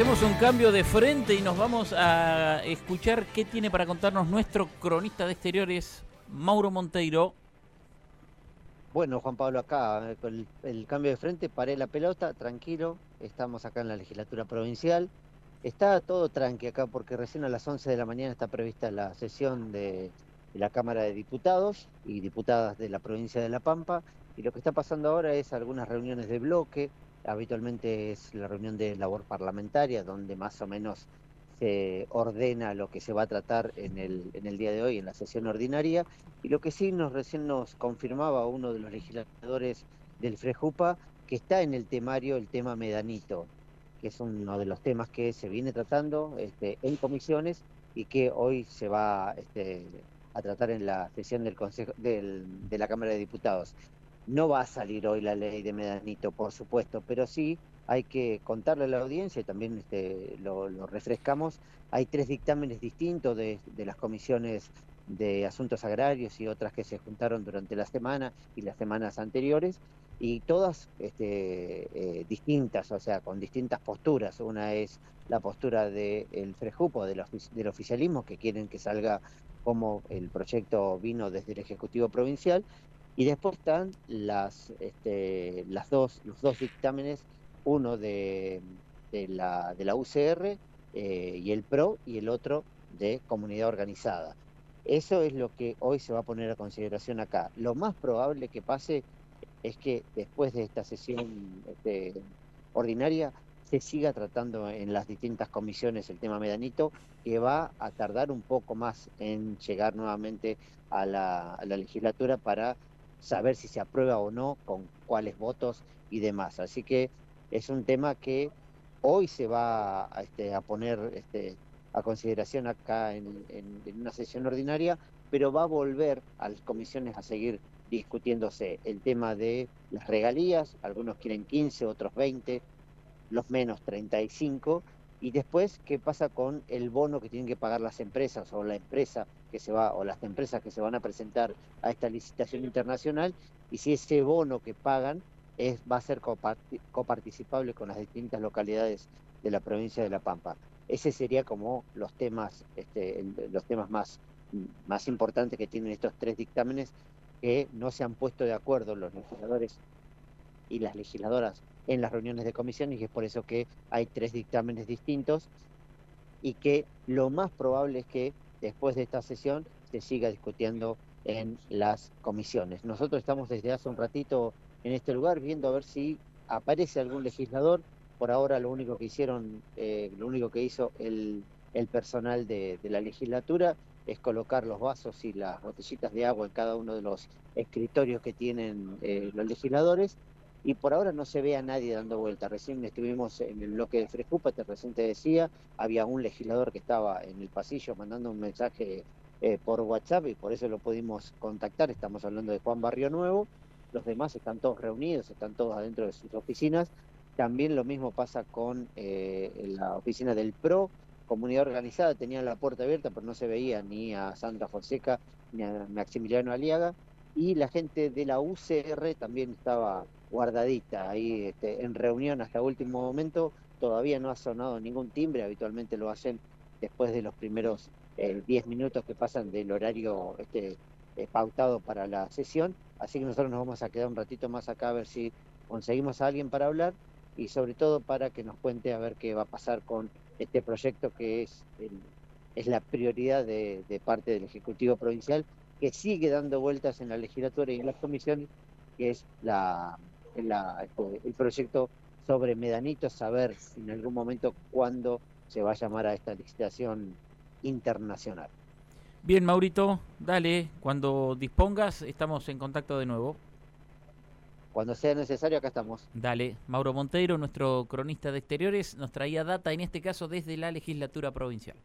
Hacemos un cambio de frente y nos vamos a escuchar qué tiene para contarnos nuestro cronista de exteriores, Mauro Monteiro. Bueno, Juan Pablo, acá con el, cambio de frente, paré la pelota, tranquilo, estamos acá en la legislatura provincial. Está todo tranqui acá porque recién a las 11 de la mañana está prevista la sesión de la Cámara de Diputados y diputadas de la provincia de La Pampa. Y lo que está pasando ahora es algunas reuniones de bloque, habitualmente es la reunión de labor parlamentaria, donde más o menos se ordena lo que se va a tratar en el, en el día de hoy, en la sesión ordinaria. Y lo que sí nos recién nos confirmaba uno de los legisladores del FREJUPA, que está en el temario el tema Medanito, que es uno de los temas que se viene tratando este, en comisiones y que hoy se va este, a tratar en la sesión del Consejo del, de la Cámara de Diputados. No va a salir hoy la ley de Medanito, por supuesto, pero sí hay que contarle a la audiencia y también este, lo, refrescamos. Hay tres dictámenes distintos de, las comisiones de asuntos agrarios y otras que se juntaron durante la semana y las semanas anteriores y todas este, eh, distintas, o sea, con distintas posturas. Una es la postura del Frejupo, del, del oficialismo, que quieren que salga como el proyecto vino desde el Ejecutivo Provincial, y después están las, este, las dos, los dos dictámenes, uno de, de, la, de la UCR eh, y el PRO y el otro de comunidad organizada. Eso es lo que hoy se va a poner a consideración acá. Lo más probable que pase es que después de esta sesión este, ordinaria se siga tratando en las distintas comisiones el tema Medanito, que va a tardar un poco más en llegar nuevamente a la, a la legislatura para saber si se aprueba o no, con cuáles votos y demás. Así que es un tema que hoy se va a, este, a poner este, a consideración acá en, una sesión ordinaria, pero va a volver a las comisiones a seguir discutiéndose el tema de las regalías, algunos quieren 15, otros 20, los menos 35, y después qué pasa con el bono que tienen que pagar las empresas o la empresa que se va o las empresas que se van a presentar a esta licitación internacional y si ese bono que pagan es, va a ser coparticipable con las distintas localidades de la provincia de La Pampa. Ese sería como los temas, este, los temas más, más importantes que tienen estos tres dictámenes que no se han puesto de acuerdo los legisladores y las legisladoras en las reuniones de comisión y es por eso que hay tres dictámenes distintos y que lo más probable es que después de esta sesión se siga discutiendo en las comisiones. Nosotros estamos desde hace un ratito en este lugar viendo a ver si aparece algún legislador. Por ahora lo único que hicieron, eh, lo único que hizo el, el personal de, la legislatura es colocar los vasos y las botellitas de agua en cada uno de los escritorios que tienen eh, los legisladores y por ahora no se ve a nadie dando vuelta. Recién estuvimos en el bloque de Frejupa, te recién te decía, había un legislador que estaba en el pasillo mandando un mensaje eh, por WhatsApp y por eso lo pudimos contactar. Estamos hablando de Juan Barrio Nuevo. Los demás están todos reunidos, están todos adentro de sus oficinas. También lo mismo pasa con eh, la oficina del PRO, comunidad organizada, tenían la puerta abierta, pero no se veía ni a Sandra Fonseca ni a Maximiliano Aliaga. Y la gente de la UCR también estaba guardadita ahí este, en reunión hasta último momento. Todavía no ha sonado ningún timbre, habitualmente lo hacen después de los primeros 10 eh, minutos que pasan del horario este, eh, pautado para la sesión. Así que nosotros nos vamos a quedar un ratito más acá a ver si conseguimos a alguien para hablar y sobre todo para que nos cuente a ver qué va a pasar con este proyecto que es, es la prioridad de parte del Ejecutivo Provincial, que sigue dando vueltas en la legislatura y en las comisiones, que es la este, el proyecto sobre Medanito, saber en algún momento cuándo se va a llamar a esta licitación internacional. Bien, Maurito, dale, cuando dispongas estamos en contacto de nuevo. Cuando sea necesario, acá estamos. Dale, Mauro Monteiro, nuestro cronista de exteriores, nos traía data, en este caso desde la legislatura provincial.